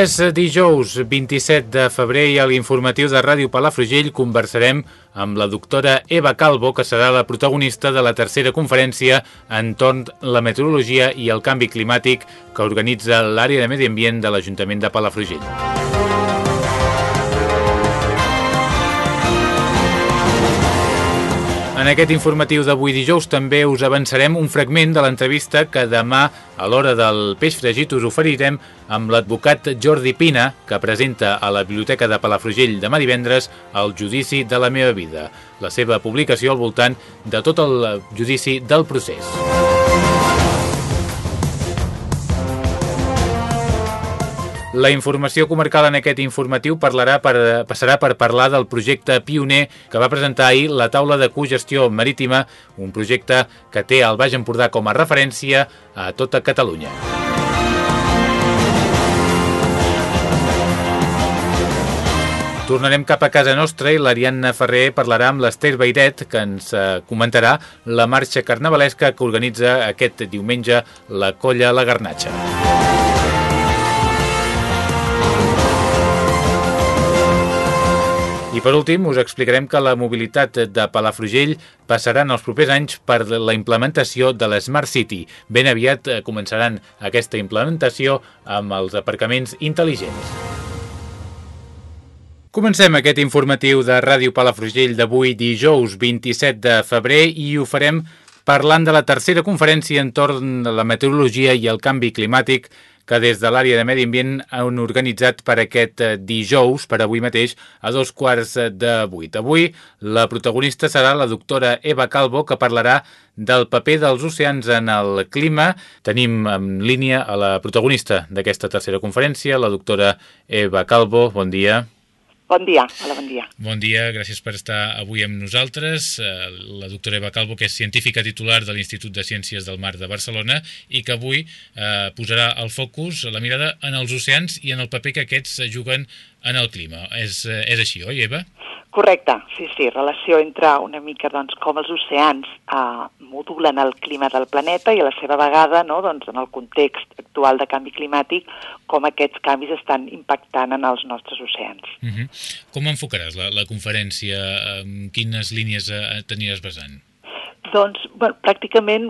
És dijous 27 de febrer i a l'informatiu de Ràdio Palafrugell conversarem amb la doctora Eva Calvo, que serà la protagonista de la tercera conferència entorn la meteorologia i el canvi climàtic que organitza l'àrea de medi ambient de l'Ajuntament de Palafrugell. En aquest informatiu d'avui dijous també us avançarem un fragment de l'entrevista que demà a l'hora del peix fregit us oferirem amb l'advocat Jordi Pina, que presenta a la Biblioteca de Palafrugell demà divendres el judici de la meva vida, la seva publicació al voltant de tot el judici del procés. La informació comarcal en aquest informatiu parlarà per, passarà per parlar del projecte pioner que va presentar ahir la taula de cogestió marítima, un projecte que té el Baix Empordà com a referència a tota Catalunya. Tornarem cap a casa nostra i l'Ariadna Ferrer parlarà amb l'Ester Beiret, que ens eh, comentarà la marxa carnavalesca que organitza aquest diumenge la Colla La Garnatxa. Per últim, us explicarem que la mobilitat de Palafrugell passarà en els propers anys per la implementació de l'Smart City. Ben aviat eh, començaran aquesta implementació amb els aparcaments intel·ligents. Comencem aquest informatiu de Ràdio Palafrugell d'avui dijous 27 de febrer i ho farem parlant de la tercera conferència entorn de la meteorologia i el canvi climàtic que des de l'àrea de Medi Ambient han organitzat per aquest eh, dijous, per avui mateix, a dos quarts de vuit. Avui la protagonista serà la doctora Eva Calvo, que parlarà del paper dels oceans en el clima. Tenim en línia a la protagonista d'aquesta tercera conferència, la doctora Eva Calvo. Bon dia. Bon dia, hola, bon dia. Bon dia, gràcies per estar avui amb nosaltres. Eh, la doctora Eva Calvo, que és científica titular de l'Institut de Ciències del Mar de Barcelona i que avui eh, posarà el focus, la mirada en els oceans i en el paper que aquests juguen en el clima. És, eh, és així, oi, Eva? Correcte, sí, sí, relació entre una mica doncs, com els oceans eh, modulen el clima del planeta i a la seva vegada, no, doncs, en el context actual de canvi climàtic, com aquests canvis estan impactant en els nostres oceans. Uh -huh. Com enfocaràs la, la conferència? Quines línies eh, t'aniràs basant? Doncs, bueno, pràcticament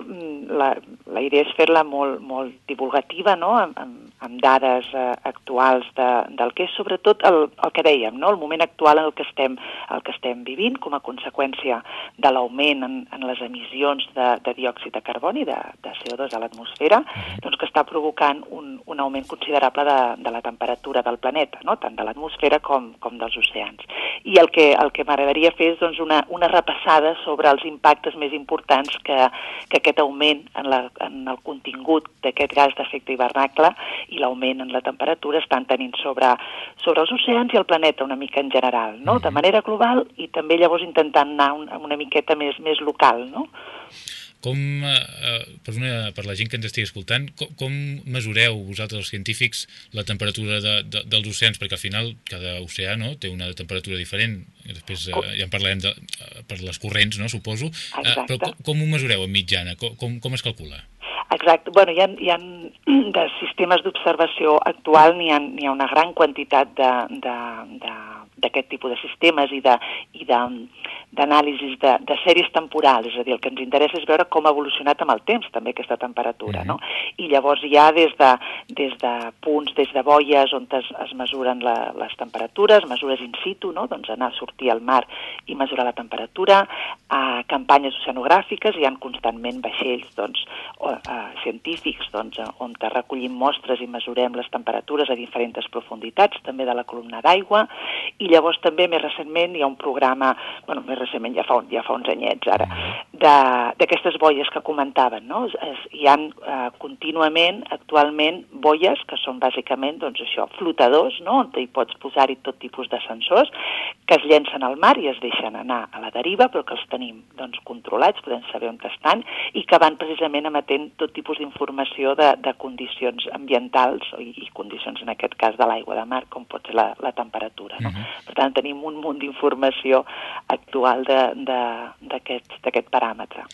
la, la idea és fer-la molt, molt divulgativa, no?, amb, amb, amb dades eh, actuals de, del que és sobretot el, el que dèiem, no?, el moment actual en el que estem, el que estem vivint com a conseqüència de l'augment en, en les emissions de, de diòxid de carboni, de, de CO2 a l'atmosfera, doncs que està provocant un, un augment considerable de, de la temperatura del planeta, no?, tant de l'atmosfera com, com dels oceans. I el que, el que m'agradaria fer és doncs, una, una repassada sobre els impactes més importants que, que aquest augment en, la, en el contingut d'aquest gas d'efecte hivernacle i l'augment en la temperatura estan tenint sobre, sobre els oceans i el planeta una mica en general, no? de manera global i també llavors intentant anar una, una miqueta més, més local. No? Com, eh, per, una, per la gent que ens estigui escoltant, com, com mesureu vosaltres els científics la temperatura de, de, dels oceans? Perquè al final cada oceà no, té una temperatura diferent, després eh, ja en parlarem de, per les corrents, no, suposo, eh, però com, com ho mesureu en mitjana? Com, com es calcula? Exacte. Bueno, hi ha, hi ha de sistemes d'observació actual, n'hi ha, hi ha una gran quantitat de, de, de d'aquest tipus de sistemes i de, i de, d'anàlisis de, de sèries temporals, és a dir, el que ens interessa és veure com ha evolucionat amb el temps també aquesta temperatura, no? I llavors hi ha des de, des de punts, des de boies on es, es mesuren la, les temperatures, mesures in situ, no? doncs anar a sortir al mar i mesurar la temperatura, a campanyes oceanogràfiques, hi han constantment vaixells doncs, o, a, científics doncs, on recollim mostres i mesurem les temperatures a diferents profunditats, també de la columna d'aigua, i llavors també més recentment hi ha un programa, bueno, més recentment ja fa, ja fa uns anyets ara, d'aquestes boies que comentaven, no? Es, hi ha eh, contínuament, actualment, boies que són bàsicament, doncs això, flotadors, no? On hi pots posar-hi tot tipus de sensors que es llencen al mar i es deixen anar a la deriva, però que els tenim, doncs, controlats, podem saber on estan, i que van precisament emetent tot tipus d'informació de, de condicions ambientals i, i condicions, en aquest cas, de l'aigua de mar, com pot ser la, la temperatura, no? Uh -huh. Per tant, tenim un munt d'informació actual d'aquest paràmetre.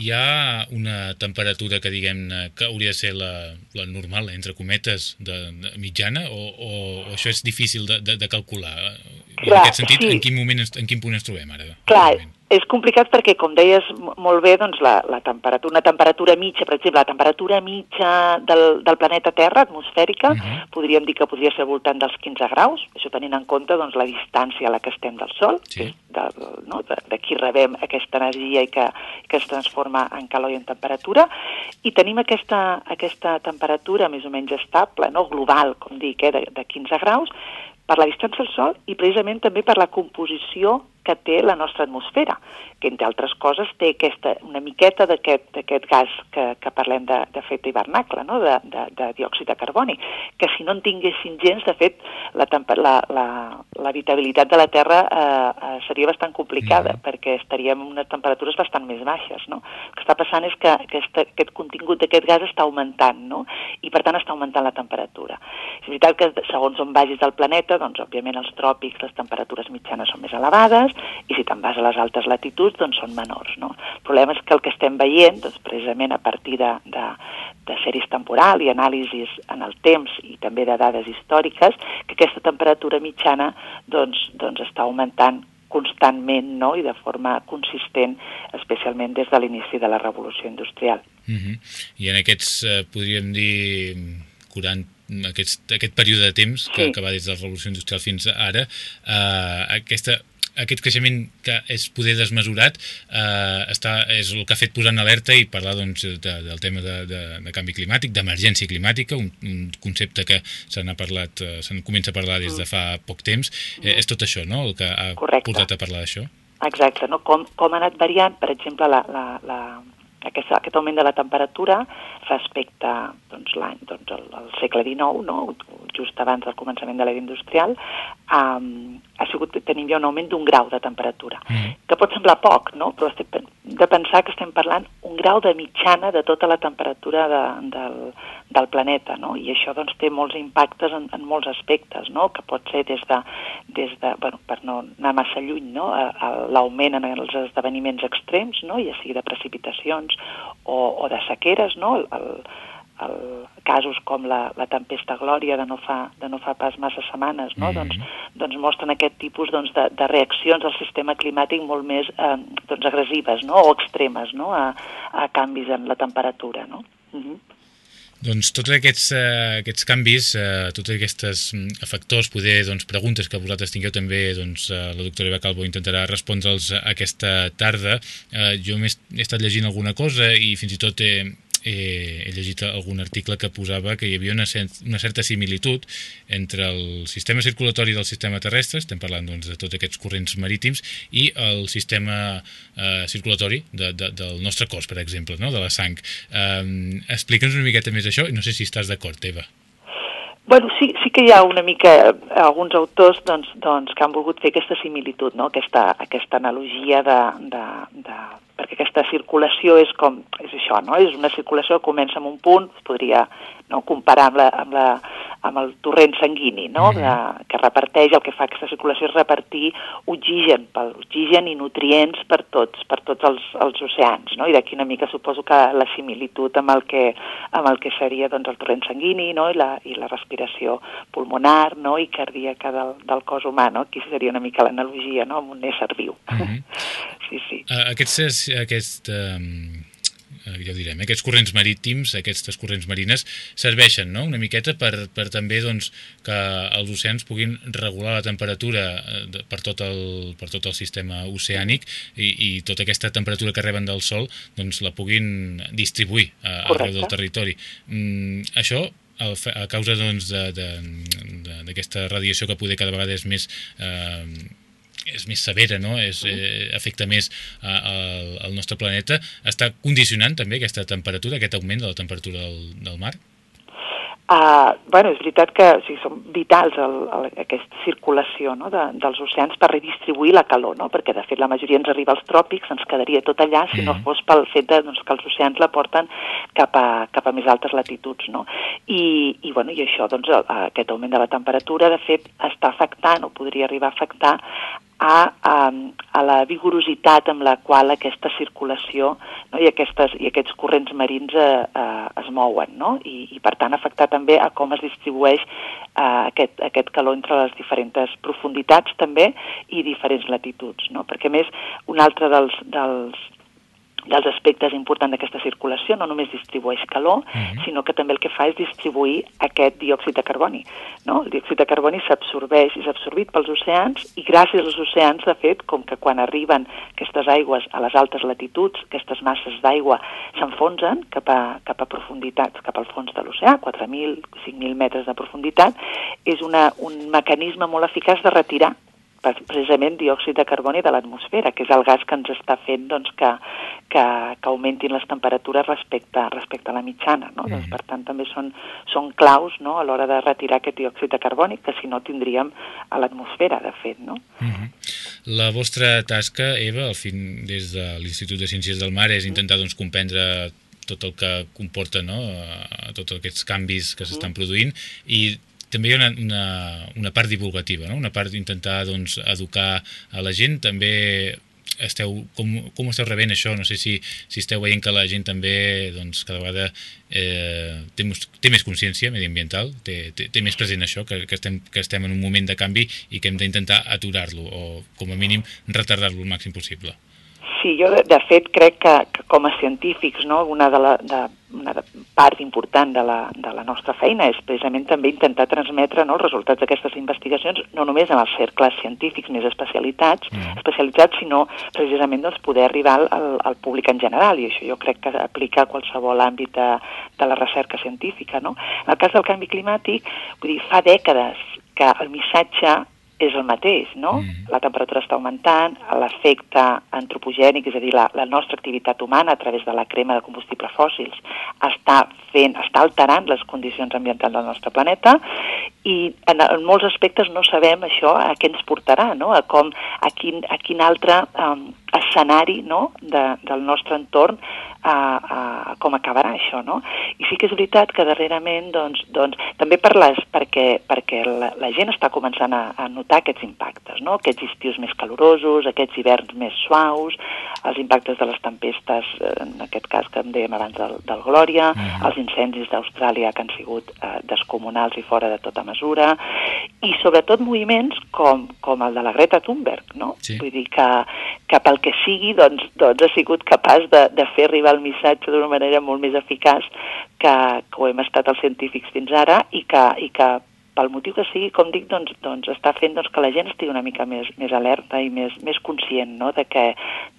Hi ha una temperatura que diguem que hauria de ser la, la normal, entre cometes, de, de mitjana, o, o, o això és difícil de, de, de calcular? Clar, en aquest sentit, sí. en quin moment, en quin punt ens trobem ara? Clar, és complicat perquè, com deies molt bé, doncs la, la temperatura, una temperatura mitja, per exemple, la temperatura mitja del, del planeta Terra, atmosfèrica, uh mhm. -huh. podríem dir que podria ser voltant dels 15 graus, això tenint en compte doncs, la distància a la que estem del Sol, sí. que de, no, de, de qui rebem aquesta energia i que, que es transforma en calor i en temperatura, i tenim aquesta, aquesta temperatura més o menys estable, no, global, com dic, eh, de, de 15 graus, per la distància al Sol i precisament també per la composició que té la nostra atmosfera, que entre altres coses té aquesta, una miqueta d'aquest gas que, que parlem de, de fet hivernacle, no? de, de, de diòxid de carboni, que si no en tinguessin gens, de fet, l'habitabilitat de la Terra eh, eh, seria bastant complicada, mm. perquè estaríem en unes temperatures bastant més baixes. No? El que està passant és que aquesta, aquest contingut d'aquest gas està augmentant, no? i per tant està augmentant la temperatura. És veritat que segons on vagis del planeta, doncs òbviament als tròpics les temperatures mitjanes són més elevades, i si te'n vas a les altes latituds doncs són menors. No? El problema és que el que estem veient, doncs, precisament a partir de, de, de sèries temporal i anàlisis en el temps i també de dades històriques, que aquesta temperatura mitjana doncs, doncs està augmentant constantment no? i de forma consistent, especialment des de l'inici de la revolució industrial. Uh -huh. I en aquests, eh, podríem dir, 40, aquest, aquest període de temps que, sí. que va des de la revolució industrial fins ara, eh, aquesta aquest creixement que és poder desmesurat eh, està, és el que ha fet posar en alerta i parlar doncs, de, del tema de, de, de canvi climàtic, d'emergència climàtica, un, un concepte que se n'ha parlat, eh, se'n comença a parlar des de fa poc temps. Eh, és tot això, no?, el que ha Correcte. portat a parlar d'això? Exacte, no? com, com ha anat variant, per exemple, la, la, la, aquest, aquest augment de la temperatura respecte doncs, l'any, doncs, el, el segle XIX, no? just abans del començament de l'era industrial, um, ha sigut, tenim ja un augment d'un grau de temperatura, mm. que pot semblar poc, no? però estem, de pensar que estem parlant un grau de mitjana de tota la temperatura de, del, del planeta, no? i això doncs, té molts impactes en, en molts aspectes, no? que pot ser des de, des de bueno, per no anar massa lluny, no? l'augment en els esdeveniments extrems, no? ja sigui de precipitacions o, o de sequeres, no? el, el, el, casos com la, la tempesta Glòria de no fa, de no fa pas massa setmanes, no? Mm -hmm. doncs, doncs mostren aquest tipus doncs, de, de reaccions al sistema climàtic molt més eh, doncs, agressives no? o extremes no? a, a canvis en la temperatura. No? Mm -hmm. Doncs tots aquests, uh, aquests canvis, uh, tots aquests mm, factors, poder, doncs, preguntes que vosaltres tingueu també, doncs, uh, la doctora Eva Calvo intentarà respondre'ls aquesta tarda. Uh, jo he estat llegint alguna cosa i fins i tot he, eh, he llegit algun article que posava que hi havia una, una certa similitud entre el sistema circulatori del sistema terrestre, estem parlant doncs, de tots aquests corrents marítims, i el sistema eh, circulatori de, de, del nostre cos, per exemple, no? de la sang. Eh, Explica'ns una miqueta més això i no sé si estàs d'acord, Eva. Bueno, sí, sí que hi ha una mica alguns autors doncs, doncs, que han volgut fer aquesta similitud, no? aquesta, aquesta analogia de, de, de perquè aquesta circulació és com, és això, no? És una circulació que comença en un punt, es podria no, comparar amb, la, amb, la, amb el torrent sanguini, no? De, que reparteix, el que fa aquesta circulació és repartir oxigen, pel, oxigen i nutrients per tots, per tots els, els oceans, no? I d'aquí una mica suposo que la similitud amb el que, amb el que seria doncs, el torrent sanguini, no? I la, i la respiració pulmonar, no? I cardíaca del, del cos humà, no? Aquí seria una mica l'analogia, no? Amb un ésser viu. Mm -hmm. sí, sí. Uh, aquests aquest, eh, ja ho direm, eh, aquests corrents marítims, aquestes corrents marines, serveixen no? una miqueta per, per també doncs, que els oceans puguin regular la temperatura eh, per tot el, per tot el sistema oceànic i, i tota aquesta temperatura que reben del sol doncs, la puguin distribuir eh, arreu del territori. Mm, això a, a causa d'aquesta doncs, de, de, radiació que poder cada vegada és més... Eh, és més severa, no? és, eh, afecta més el, el nostre planeta, està condicionant també aquesta temperatura, aquest augment de la temperatura del, del mar? Uh, bueno, és veritat que o sigui, són vitals el, el, aquesta circulació no, de, dels oceans per redistribuir la calor, no? perquè de fet la majoria ens arriba als tròpics, ens quedaria tot allà si mm. no fos pel fet de, doncs, que els oceans la porten cap a, cap a més altes latituds. No? I, i, bueno, i això, doncs, aquest augment de la temperatura, de fet, està afectant o podria arribar a afectar a, a, a la vigorositat amb la qual aquesta circulació no, i, aquestes, i aquests corrents marins eh, eh, es mouen, no? I, i per tant afectar també a com es distribueix eh, aquest, aquest calor entre les diferents profunditats també i diferents latituds, no? Perquè més un altre dels, dels, dels aspectes importants d'aquesta circulació, no només distribueix calor, uh mhm. -huh. sinó que també el que fa és distribuir aquest diòxid de carboni. No? El diòxid de carboni s'absorbeix i absorbit pels oceans i gràcies als oceans, de fet, com que quan arriben aquestes aigües a les altes latituds, aquestes masses d'aigua s'enfonsen cap, a, cap a profunditats, cap al fons de l'oceà, 4.000, 5.000 metres de profunditat, és una, un mecanisme molt eficaç de retirar precisament diòxid de carboni de l'atmosfera, que és el gas que ens està fent doncs, que, que, que augmentin les temperatures respecte, respecte a la mitjana. No? Mm. Doncs, per tant, també són, són claus no? a l'hora de retirar aquest diòxid de carboni, que si no tindríem a l'atmosfera, de fet. No? Mm -hmm. La vostra tasca, Eva, al fin, des de l'Institut de Ciències del Mar, és intentar doncs, comprendre tot el que comporta no? tots aquests canvis que s'estan mm. produint i també hi ha una, una, una part divulgativa, no? una part d'intentar doncs, educar a la gent, també esteu, com, com esteu rebent això? No sé si, si esteu veient que la gent també doncs, cada vegada eh, té, té més consciència mediambiental, té, té, té més present això, que, que, estem, que estem en un moment de canvi i que hem d'intentar aturar-lo o com a mínim retardar-lo el màxim possible. Sí, jo de, de fet crec que, que com a científics no, una, de la, de, una part important de la, de la nostra feina és precisament també intentar transmetre no, els resultats d'aquestes investigacions no només en els cercles científics més especialitats, mm. especialitzats sinó precisament doncs, poder arribar al, al públic en general i això jo crec que aplica a qualsevol àmbit de, de la recerca científica. No? En el cas del canvi climàtic, vull dir, fa dècades que el missatge és el mateix, no? Mm. La temperatura està augmentant, l'efecte antropogènic, és a dir, la, la nostra activitat humana a través de la crema de combustibles fòssils està fent, està alterant les condicions ambientals del nostre planeta i en, en molts aspectes no sabem això a què ens portarà, no? A com, a quin, a quin altre um, escenari no? de, del nostre entorn a, a, com acabarà això, no? I sí que és veritat que darrerament, doncs, doncs també per les, perquè, perquè la, la gent està començant a, a notar aquests impactes, no? Aquests estius més calorosos, aquests hiverns més suaus, els impactes de les tempestes, en aquest cas que em dèiem abans del, del Glòria, uh mhm. -huh. els incendis d'Austràlia que han sigut eh, descomunals i fora de tota mesura, i sobretot moviments com, com el de la Greta Thunberg, no? Sí. Vull dir que, que pel que sigui, doncs, doncs ha sigut capaç de, de fer arribar el missatge d'una manera molt més eficaç que, que ho hem estat els científics fins ara i que, i que pel motiu que sigui, com dic, doncs, doncs està fent doncs, que la gent estigui una mica més, més alerta i més, més conscient no? de, que,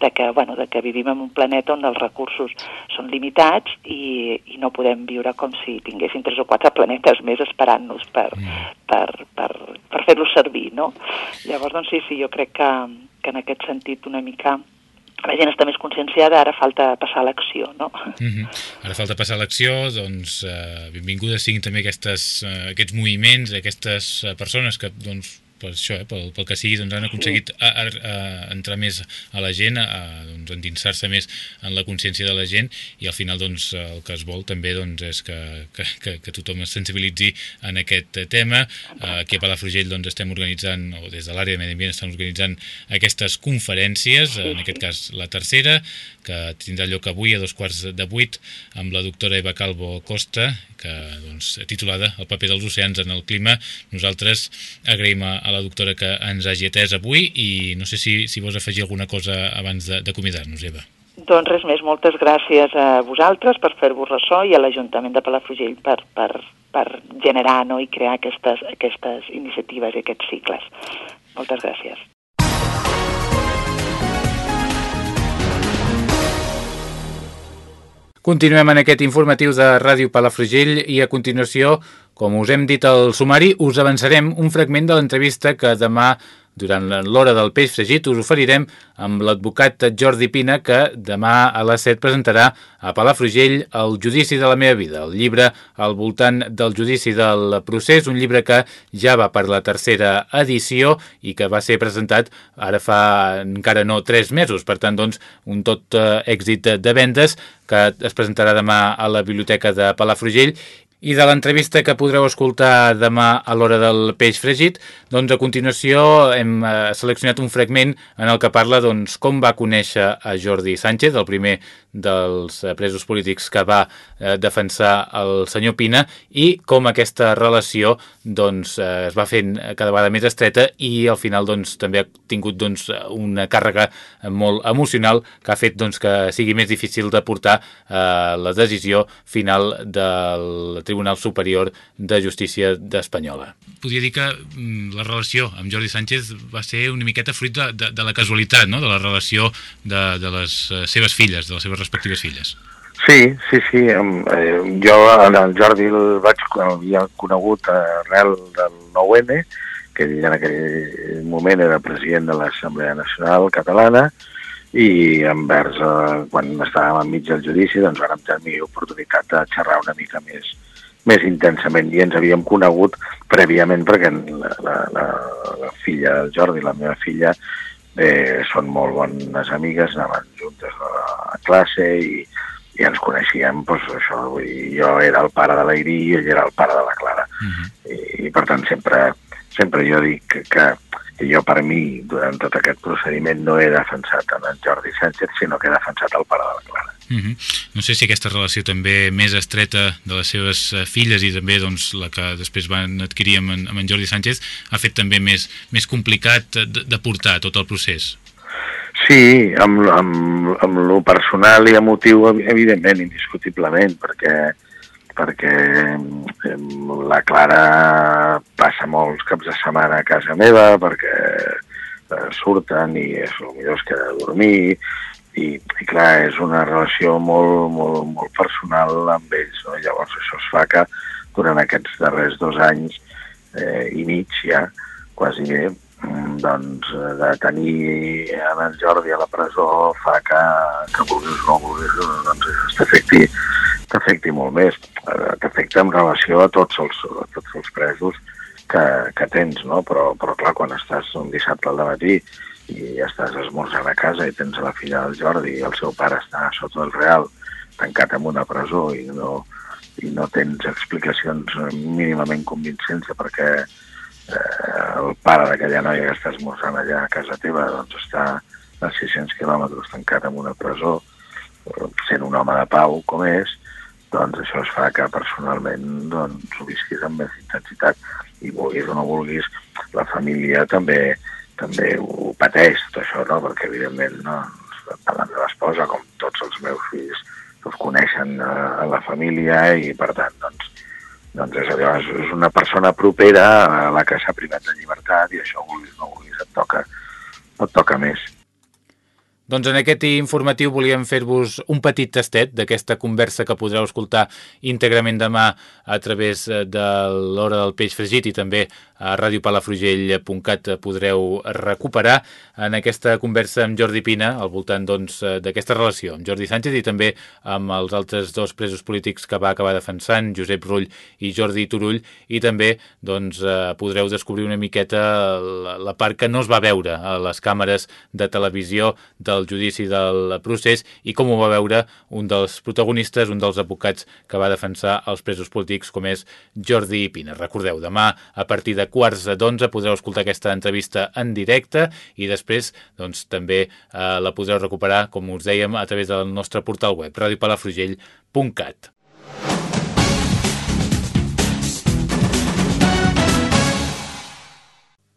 de, que, bueno, de que vivim en un planeta on els recursos són limitats i, i no podem viure com si tinguéssim tres o quatre planetes més esperant-nos per, mm. per, per, per fer-los servir. No? Llavors, doncs sí, sí, jo crec que, que en aquest sentit una mica la gent està més conscienciada, ara falta passar a l'acció, no? Mm -hmm. Ara falta passar a l'acció, doncs eh, benvingudes siguin també aquestes, eh, aquests moviments, aquestes eh, persones que doncs, per això, eh, pel, pel que sigui, doncs han aconseguit a, a, a entrar més a la gent, a, doncs, endinsar-se més en la consciència de la gent i al final doncs, el que es vol també doncs, és que, que, que, que tothom es sensibilitzi en aquest tema. Aquí a Palafrugell doncs, estem organitzant, o des de l'àrea de Medi Ambient estem organitzant aquestes conferències, en aquest cas la tercera, que tindrà lloc avui a dos quarts de vuit amb la doctora Eva Calvo Costa, que doncs, titulada El paper dels oceans en el clima. Nosaltres agraïm a la doctora que ens hagi atès avui i no sé si, si vols afegir alguna cosa abans d'acomiadar-nos, Eva. Doncs res més, moltes gràcies a vosaltres per fer-vos ressò i a l'Ajuntament de Palafrugell per, per, per generar no, i crear aquestes, aquestes iniciatives i aquests cicles. Moltes gràcies. Continuem en aquest informatiu de Ràdio Palafrugell i a continuació, com us hem dit al sumari, us avançarem un fragment de l'entrevista que demà durant l'hora del peix fregit us oferirem amb l'advocat Jordi Pina que demà a les 7 presentarà a Palafrugell el judici de la meva vida, el llibre al voltant del judici del procés, un llibre que ja va per la tercera edició i que va ser presentat ara fa encara no 3 mesos, per tant doncs un tot eh, èxit de vendes que es presentarà demà a la Biblioteca de Palafrugell i de l'entrevista que podreu escoltar demà a l'hora del peix fregit, doncs a continuació hem eh, seleccionat un fragment en el que parla doncs, com va conèixer a Jordi Sánchez, el primer dels eh, presos polítics que va eh, defensar el senyor Pina i com aquesta relació doncs, eh, es va fent cada vegada més estreta i al final doncs, també ha tingut doncs, una càrrega molt emocional que ha fet doncs, que sigui més difícil de portar eh, la decisió final del Tribunal Superior de Justícia d'Espanyola. Podria dir que mm, la relació amb Jordi Sánchez va ser una miqueta fruit de, de, de la casualitat, no? de la relació de, de les eh, seves filles, de les seves respectives filles. Sí, sí, sí. Eh, jo en el Jordi el vaig havia conegut arrel del 9-N, que ell en aquell moment era president de l'Assemblea Nacional Catalana, i envers, eh, quan estàvem enmig del judici, doncs vam tenir oportunitat de xerrar una mica més, més intensament i ens havíem conegut prèviament perquè la, la, la, la filla del Jordi, la meva filla, eh, són molt bones amigues, anaven juntes a, a classe i, i ens coneixíem, doncs això, vull dir, jo era el pare de l'Airi i ell era el pare de la Clara. Uh mhm. -huh. I, I per tant sempre, sempre jo dic que, que, que jo per mi, durant tot aquest procediment, no he defensat en en Jordi Sánchez, sinó que he defensat el pare de la Clara. Uh mhm. -huh. No sé si aquesta relació també més estreta de les seves eh, filles i també doncs, la que després van adquirir amb en, amb en Jordi Sánchez ha fet també més, més complicat de, de portar tot el procés. Sí, amb, amb, amb lo personal i emotiu, evidentment, indiscutiblement, perquè perquè la Clara passa molts caps de setmana a casa meva perquè eh, surten i és el millor es queda a dormir i, i clar, és una relació molt, molt, molt personal amb ells. No? Llavors això es fa que durant aquests darrers dos anys eh, i mig ja, quasi bé, doncs de tenir en el Jordi a la presó fa que, que vulguis o no vulguis, doncs t'afecti t'afecti molt més. Eh, t'afecta en relació a tots els, a tots els presos que, que tens, no? Però, però clar, quan estàs un dissabte al matí i estàs esmorzant a casa i tens la filla del Jordi i el seu pare està sota el Real tancat en una presó i no, i no tens explicacions mínimament convincents de perquè eh, el pare d'aquella noia que està esmorzant allà a casa teva doncs està a 600 quilòmetres tancat en una presó sent un home de pau com és doncs això es fa que personalment doncs, ho visquis amb més intensitat i vulguis o no vulguis, la família també també ho pateix tot això, no? perquè evidentment no, tant la meva esposa com tots els meus fills els coneixen a, a la família i per tant doncs, doncs és, allò, és una persona propera a la que s'ha privat de llibertat i això vulguis no vulguis et toca, et toca més. Doncs en aquest informatiu volíem fer-vos un petit tastet d'aquesta conversa que podreu escoltar íntegrament demà a través de l'Hora del Peix Fregit i també a radiopalafrugell.cat podreu recuperar en aquesta conversa amb Jordi Pina al voltant doncs, d'aquesta doncs, relació amb Jordi Sánchez i també amb els altres dos presos polítics que va acabar defensant, Josep Rull i Jordi Turull, i també doncs, eh, podreu descobrir una miqueta la part que no es va veure a les càmeres de televisió del judici del procés i com ho va veure un dels protagonistes, un dels advocats que va defensar els presos polítics com és Jordi Pina. Recordeu, demà a partir de quarts d'onze podreu escoltar aquesta entrevista en directe i després doncs, també eh, la podreu recuperar, com us dèiem, a través del nostre portal web, radiopalafrugell.cat.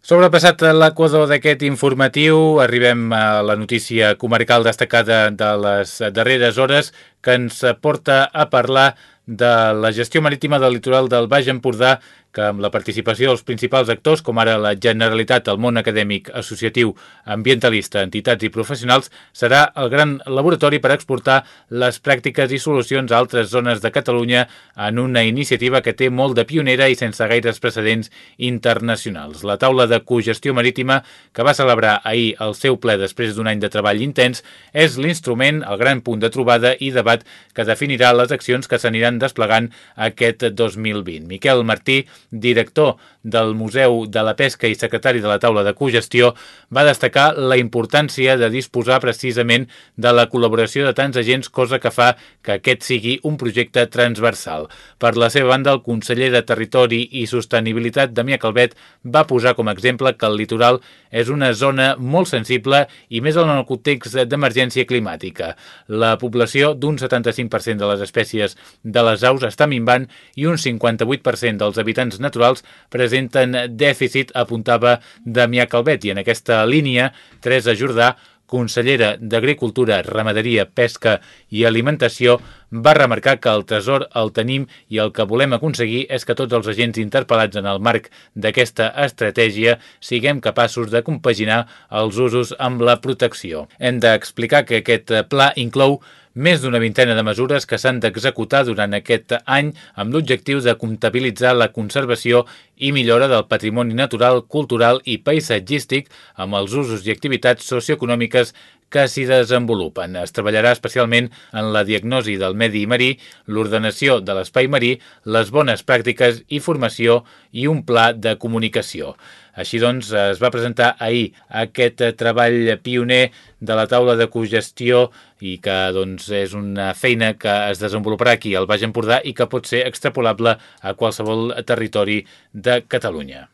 Sobrepassat l'equador d'aquest informatiu, arribem a la notícia comarcal destacada de les darreres hores que ens porta a parlar de la gestió marítima del litoral del Baix Empordà que amb la participació dels principals actors, com ara la Generalitat, el món acadèmic, associatiu, ambientalista, entitats i professionals, serà el gran laboratori per exportar les pràctiques i solucions a altres zones de Catalunya en una iniciativa que té molt de pionera i sense gaires precedents internacionals. La taula de cogestió marítima, que va celebrar ahir el seu ple després d'un any de treball intens, és l'instrument, el gran punt de trobada i debat que definirà les accions que s'aniran desplegant aquest 2020. Miquel Martí, director del Museu de la Pesca i secretari de la taula de cogestió, va destacar la importància de disposar precisament de la col·laboració de tants agents, cosa que fa que aquest sigui un projecte transversal. Per la seva banda, el conseller de Territori i Sostenibilitat, Damià Calvet, va posar com a exemple que el litoral és una zona molt sensible i més en el context d'emergència climàtica. La població d'un 75% de les espècies de les aus està minvant i un 58% dels habitants naturals presenten dèficit, apuntava Damià Calvet. I en aquesta línia, Teresa Jordà, consellera d'Agricultura, Ramaderia, Pesca i Alimentació, va remarcar que el tresor el tenim i el que volem aconseguir és que tots els agents interpel·lats en el marc d'aquesta estratègia siguem capaços de compaginar els usos amb la protecció. Hem d'explicar que aquest pla inclou més d'una vintena de mesures que s'han d'executar durant aquest any amb l'objectiu de comptabilitzar la conservació i millora del patrimoni natural, cultural i paisatgístic amb els usos i activitats socioeconòmiques que s'hi desenvolupen. Es treballarà especialment en la diagnosi del medi marí, l'ordenació de l'espai marí, les bones pràctiques i formació i un pla de comunicació. Així doncs, es va presentar ahir aquest treball pioner de la taula de cogestió i que doncs, és una feina que es desenvoluparà aquí al Baix Empordà i que pot ser extrapolable a qualsevol territori de Catalunya.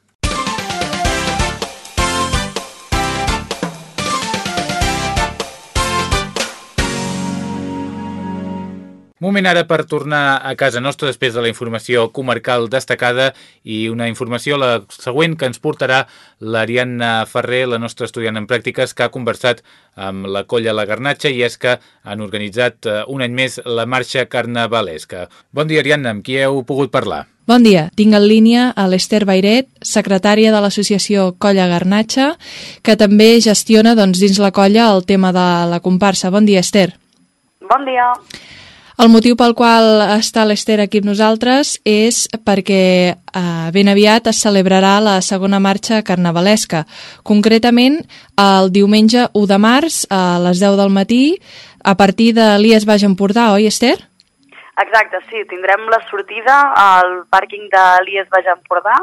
Moment ara per tornar a casa nostra després de la informació comarcal destacada i una informació, la següent, que ens portarà l'Ariadna Ferrer, la nostra estudiant en pràctiques, que ha conversat amb la colla La Garnatxa i és que han organitzat eh, un any més la marxa carnavalesca. Bon dia, Ariadna, amb qui heu pogut parlar? Bon dia, tinc en línia a l'Ester Bairet, secretària de l'associació Colla Garnatxa, que també gestiona doncs, dins la colla el tema de la comparsa. Bon dia, Esther. Bon dia. El motiu pel qual està l'Ester aquí amb nosaltres és perquè eh, ben aviat es celebrarà la segona marxa carnavalesca. Concretament, el diumenge 1 de març a les 10 del matí, a partir de l'IES Baix Empordà, oi, Esther? Exacte, sí. Tindrem la sortida al pàrquing de l'IES Baix Empordà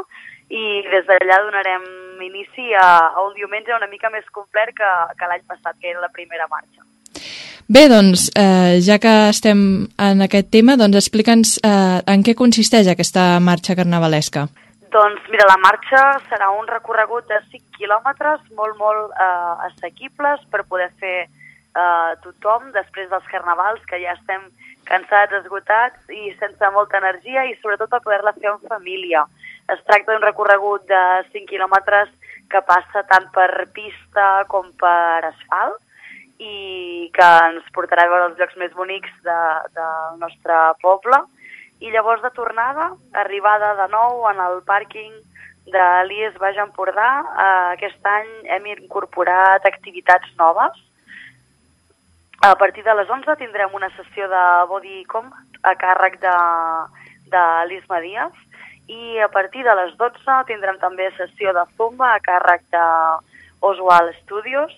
i des d'allà donarem inici a, a un diumenge una mica més complet que, que l'any passat, que era la primera marxa. Bé, doncs, eh, ja que estem en aquest tema, doncs explica'ns eh, en què consisteix aquesta marxa carnavalesca. Doncs mira, la marxa serà un recorregut de 5 quilòmetres molt, molt eh, assequibles per poder fer eh, tothom després dels carnavals, que ja estem cansats, esgotats i sense molta energia i sobretot per poder-la fer en família. Es tracta d'un recorregut de 5 quilòmetres que passa tant per pista com per asfalt i que ens portarà a veure els llocs més bonics de, del nostre poble. I llavors de tornada, arribada de nou en el pàrquing de l'IES Baix Empordà, eh, aquest any hem incorporat activitats noves. A partir de les 11 tindrem una sessió de body combat a càrrec de, de l'Isma Díaz i a partir de les 12 tindrem també sessió de zumba a càrrec de Oswald Studios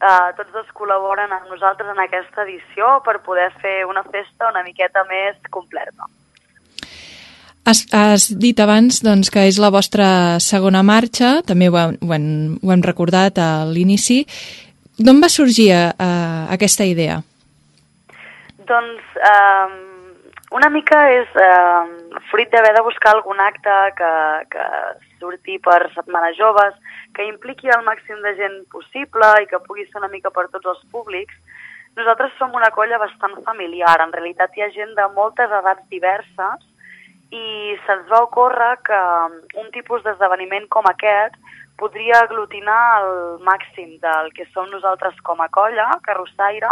eh, tots dos col·laboren amb nosaltres en aquesta edició per poder fer una festa una miqueta més completa. Has, has dit abans doncs, que és la vostra segona marxa, també ho hem, ho hem, ho hem recordat a l'inici. D'on va sorgir eh, aquesta idea? Doncs eh, una mica és eh, fruit d'haver de buscar algun acte que, que surti per Setmanes Joves, que impliqui el màxim de gent possible i que pugui ser una mica per tots els públics. Nosaltres som una colla bastant familiar, en realitat hi ha gent de moltes edats diverses i se'ns va ocórrer que un tipus d'esdeveniment com aquest podria aglutinar el màxim del que som nosaltres com a colla, carrossaire,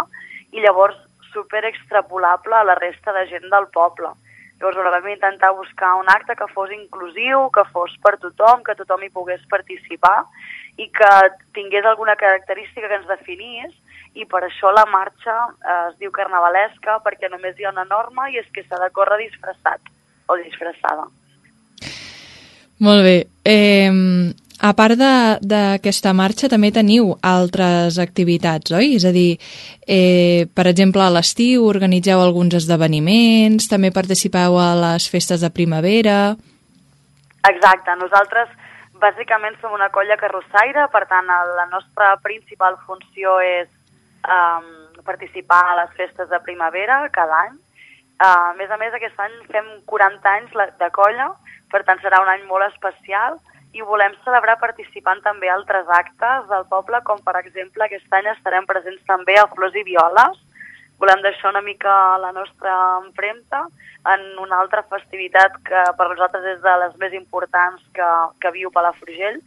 i llavors super extrapolable a la resta de gent del poble. Llavors vam intentar buscar un acte que fos inclusiu, que fos per tothom, que tothom hi pogués participar i que tingués alguna característica que ens definís i per això la marxa eh, es diu carnavalesca perquè només hi ha una norma i és que s'ha de córrer disfressat o disfressada. Molt bé. Eh, a part d'aquesta marxa també teniu altres activitats, oi? És a dir, eh, per exemple, a l'estiu organitzeu alguns esdeveniments, també participeu a les festes de primavera... Exacte, nosaltres bàsicament som una colla carrossaire, per tant la nostra principal funció és um, participar a les festes de primavera cada any. Uh, a més a més, aquest any fem 40 anys de colla, per tant serà un any molt especial i volem celebrar participant també altres actes del poble, com per exemple aquest any estarem presents també a Flors i Violes. Volem deixar una mica la nostra empremta en una altra festivitat que per nosaltres és de les més importants que, que viu Palafrugell.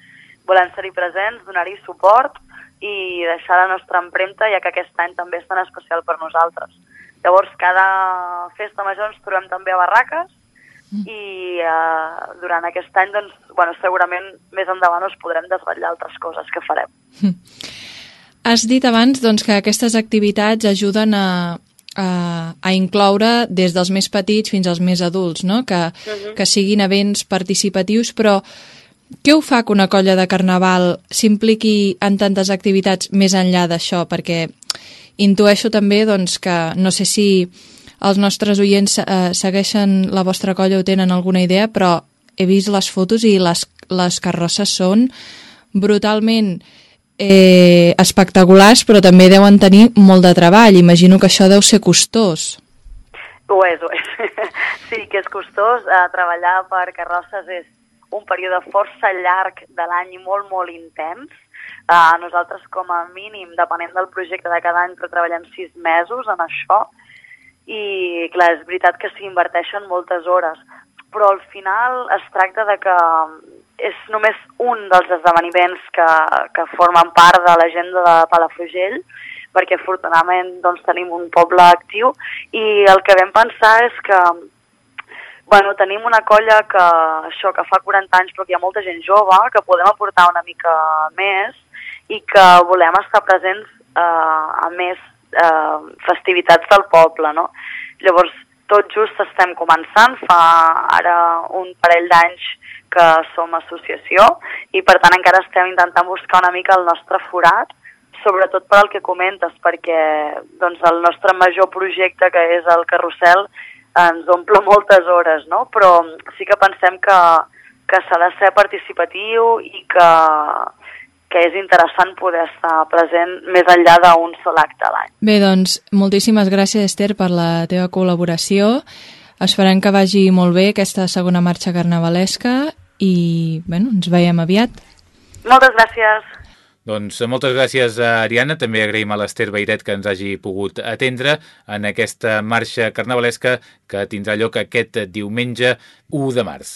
Volem ser-hi presents, donar-hi suport i deixar la nostra empremta, ja que aquest any també és tan especial per nosaltres. Llavors, cada festa major ens trobem també a barraques, i eh, durant aquest any doncs, bueno, segurament més endavant us podrem desvetllar altres coses que farem. Has dit abans doncs, que aquestes activitats ajuden a, a, a incloure des dels més petits fins als més adults, no? que, uh -huh. que siguin events participatius, però què ho fa que una colla de carnaval s'impliqui en tantes activitats més enllà d'això? Perquè intueixo també doncs, que no sé si els nostres oients eh, segueixen la vostra colla o tenen alguna idea, però he vist les fotos i les, les carrosses són brutalment eh, espectaculars, però també deuen tenir molt de treball. Imagino que això deu ser costós. Ho és, ho és. Sí, que és costós. Eh, treballar per carrosses és un període força llarg de l'any i molt, molt intens. Uh, nosaltres, com a mínim, depenent del projecte de cada any, però treballem sis mesos en això i clar, és veritat que s'hi inverteixen moltes hores, però al final es tracta de que és només un dels esdeveniments que, que formen part de l'agenda de Palafrugell, perquè afortunadament doncs, tenim un poble actiu i el que vam pensar és que bueno, tenim una colla que, això, que fa 40 anys però que hi ha molta gent jove, que podem aportar una mica més i que volem estar presents eh, a més eh, festivitats del poble, no? Llavors, tot just estem començant, fa ara un parell d'anys que som associació i per tant encara estem intentant buscar una mica el nostre forat, sobretot per al que comentes, perquè doncs, el nostre major projecte, que és el carrusel, ens omple moltes hores, no? però sí que pensem que, que s'ha de ser participatiu i que, que és interessant poder estar present més enllà d'un sol acte a l'any. Bé, doncs, moltíssimes gràcies, Esther, per la teva col·laboració. Esperem que vagi molt bé aquesta segona marxa carnavalesca i, bueno, ens veiem aviat. Moltes gràcies. Doncs moltes gràcies a Ariana, també agraïm a l'Ester Beiret que ens hagi pogut atendre en aquesta marxa carnavalesca que tindrà lloc aquest diumenge 1 de març.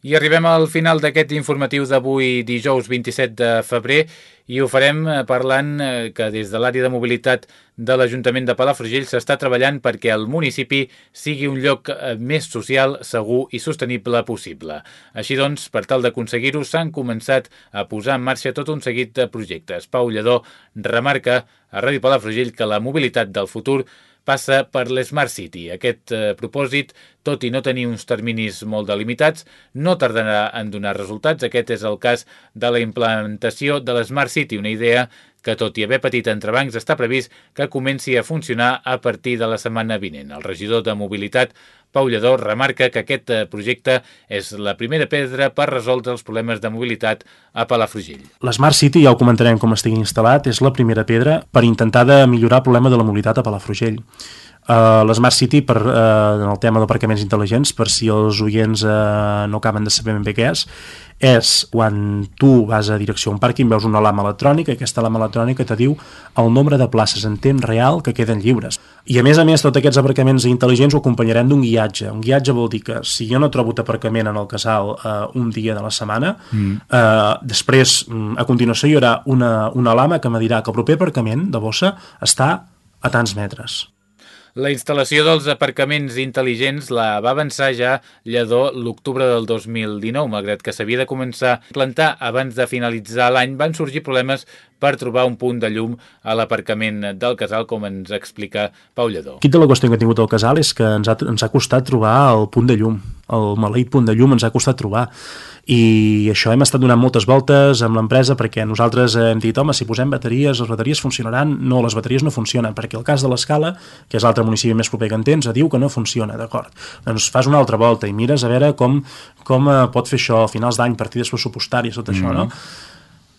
I arribem al final d'aquest informatiu d'avui dijous 27 de febrer i ho farem eh, parlant eh, que des de l'àrea de mobilitat de l'Ajuntament de Palafrugell s'està treballant perquè el municipi sigui un lloc eh, més social, segur i sostenible possible. Així doncs, per tal d'aconseguir-ho, s'han començat a posar en marxa tot un seguit de projectes. Pau Lledó remarca a Ràdio Palafrugell que la mobilitat del futur passa per l'Smart City. Aquest eh, propòsit, tot i no tenir uns terminis molt delimitats, no tardarà en donar resultats. Aquest és el cas de la implementació de l'Smart City, una idea que, tot i haver patit entrebancs, està previst que comenci a funcionar a partir de la setmana vinent. El regidor de Mobilitat, Pau Lledó, remarca que aquest eh, projecte és la primera pedra per resoldre els problemes de mobilitat a Palafrugell. L'Smart City, ja ho comentarem com estigui instal·lat, és la primera pedra per intentar de millorar el problema de la mobilitat a Palafrugell. Uh, l'Smart City per, uh, en el tema d'aparcaments intel·ligents per si els oients uh, no acaben de saber ben bé què és és quan tu vas a direcció a un pàrquing, veus una lama electrònica i aquesta lama electrònica te diu el nombre de places en temps real que queden lliures. I a més a més, tots aquests aparcaments intel·ligents ho acompanyarem d'un guiatge. Un guiatge vol dir que si jo no trobo aparcament en el casal eh, un dia de la setmana, mm. eh, després, mm, a continuació, hi haurà una, una lama que me dirà que el proper aparcament de bossa està a tants metres. La instal·lació dels aparcaments intel·ligents la va avançar ja Lledó l'octubre del 2019, malgrat que s'havia de començar a plantar abans de finalitzar l'any, van sorgir problemes per trobar un punt de llum a l'aparcament del casal, com ens explica Pau Lledó. Quita la qüestió que ha tingut el casal és que ens ha, ens ha costat trobar el punt de llum, el maleït punt de llum ens ha costat trobar i això hem estat donant moltes voltes amb l'empresa perquè nosaltres hem dit, home, si posem bateries, les bateries funcionaran. No, les bateries no funcionen, perquè el cas de l'Escala, que és l'altre municipi més proper que en tens, diu que no funciona, d'acord. Doncs fas una altra volta i mires a veure com, com eh, pot fer això a finals d'any, partides pressupostàries, tot això, mm -hmm. no?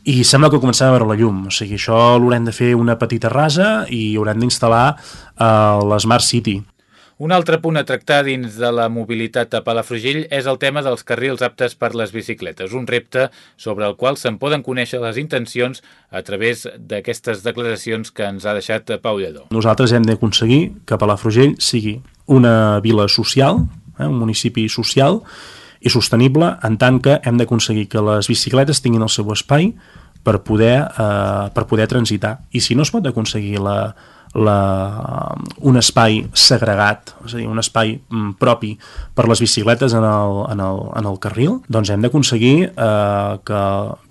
I sembla que comencem a veure la llum, o sigui, això l'haurem de fer una petita rasa i haurem d'instal·lar uh, l'Smart City. Un altre punt a tractar dins de la mobilitat a Palafrugell és el tema dels carrils aptes per les bicicletes, un repte sobre el qual se'n poden conèixer les intencions a través d'aquestes declaracions que ens ha deixat Pau Lledó. Nosaltres hem d'aconseguir que Palafrugell sigui una vila social, eh, un municipi social i sostenible, en tant que hem d'aconseguir que les bicicletes tinguin el seu espai per poder, eh, per poder transitar. I si no es pot aconseguir la, la, un espai segregat, és a dir, un espai mm, propi per les bicicletes en el, en el, en el carril, doncs hem d'aconseguir eh, que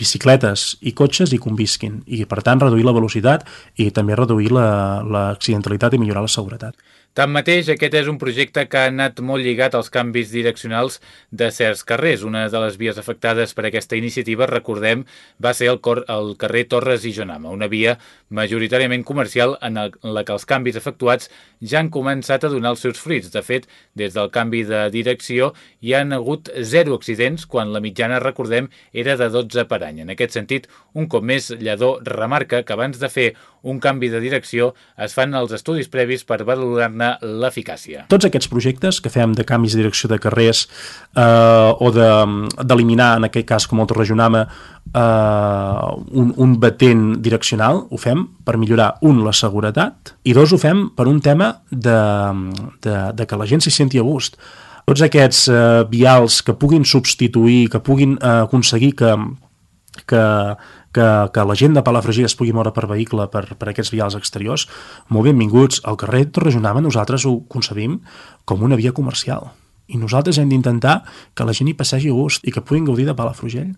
bicicletes i cotxes hi convisquin i, per tant, reduir la velocitat i també reduir l'accidentalitat la, i millorar la seguretat. Tanmateix, aquest és un projecte que ha anat molt lligat als canvis direccionals de certs carrers. Una de les vies afectades per aquesta iniciativa, recordem, va ser el, cor, el carrer Torres i Jonama, una via majoritàriament comercial en, la que els canvis efectuats ja han començat a donar els seus fruits. De fet, des del canvi de direcció hi han hagut zero accidents, quan la mitjana, recordem, era de 12 per any. En aquest sentit, un cop més, Lledó remarca que abans de fer un canvi de direcció es fan els estudis previs per valorar-ne l'eficàcia. Tots aquests projectes que fem de canvis de direcció de carrers eh, o d'eliminar, de, en aquest cas com el Torrejonama, eh, un, un batent direccional, ho fem per millorar, un, la seguretat, i dos, ho fem per un tema de, de, de que la gent s'hi senti a gust. Tots aquests eh, vials que puguin substituir, que puguin eh, aconseguir que, que, que, que la gent de Palafrugell es pugui moure per vehicle per, per aquests vials exteriors, molt benvinguts. El carrer Torrejonama nosaltres ho concebim com una via comercial i nosaltres hem d'intentar que la gent hi passegi a gust i que puguin gaudir de Palafrugell.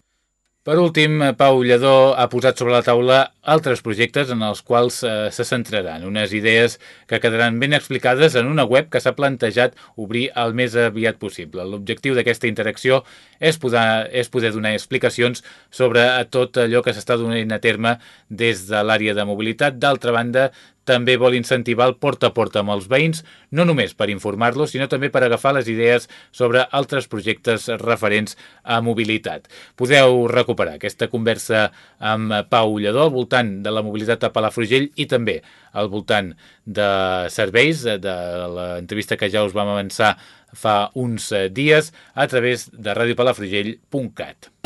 Per últim, Pau Lledó ha posat sobre la taula altres projectes en els quals eh, se centraran, unes idees que quedaran ben explicades en una web que s'ha plantejat obrir el més aviat possible. L'objectiu d'aquesta interacció és poder, és poder donar explicacions sobre tot allò que s'està donant a terme des de l'àrea de mobilitat. D'altra banda, també vol incentivar el porta a porta amb els veïns, no només per informar-los, sinó també per agafar les idees sobre altres projectes referents a mobilitat. Podeu recuperar aquesta conversa amb Pau Lledó al voltant de la mobilitat a Palafrugell i també al voltant de serveis, de l'entrevista que ja us vam avançar fa uns dies a través de radiopalafrugell.cat.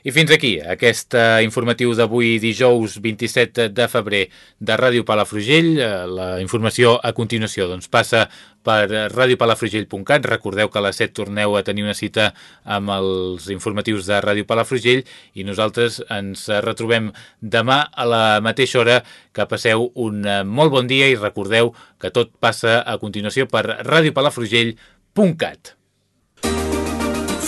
I fins aquí, aquest uh, informatiu d'avui dijous 27 de febrer de Ràdio Palafrugell. Uh, la informació a continuació doncs, passa per radiopalafrugell.cat. Recordeu que a les 7 torneu a tenir una cita amb els informatius de Ràdio Palafrugell i nosaltres ens retrobem demà a la mateixa hora que passeu un uh, molt bon dia i recordeu que tot passa a continuació per radiopalafrugell.cat.